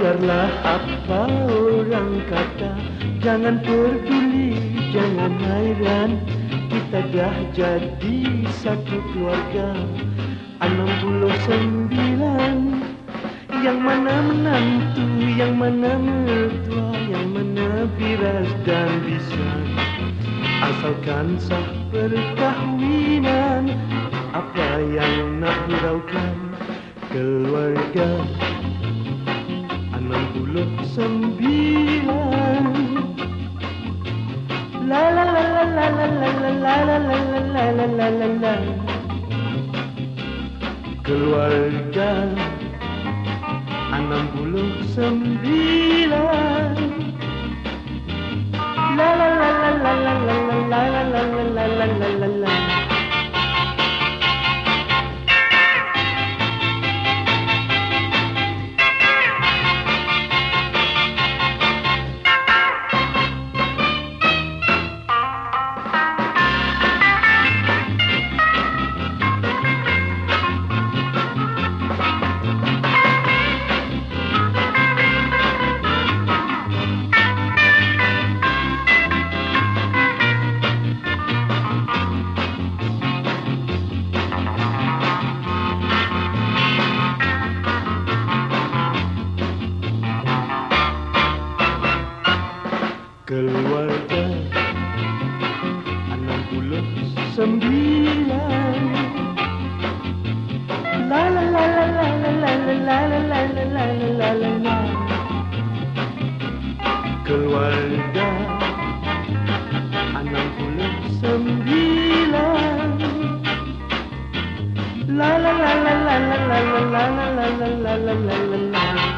Biarlah apa orang kata Jangan peduli, jangan heran Kita dah jadi satu keluarga Enam puluh sembilan. Yang mana menantu, yang mana mertua Yang mana biras dan bisa Asalkan sah perkahwinan Apa yang nak hiraukan keluarga la Keluarga 69 كالوردة أنا نقول سمبيلا لا لا لا لا لا لا لا لا لا لا لا لا لا لا كالوردة أنا نقول سمبيلا لا لا لا لا لا لا لا لا لا لا لا لا لا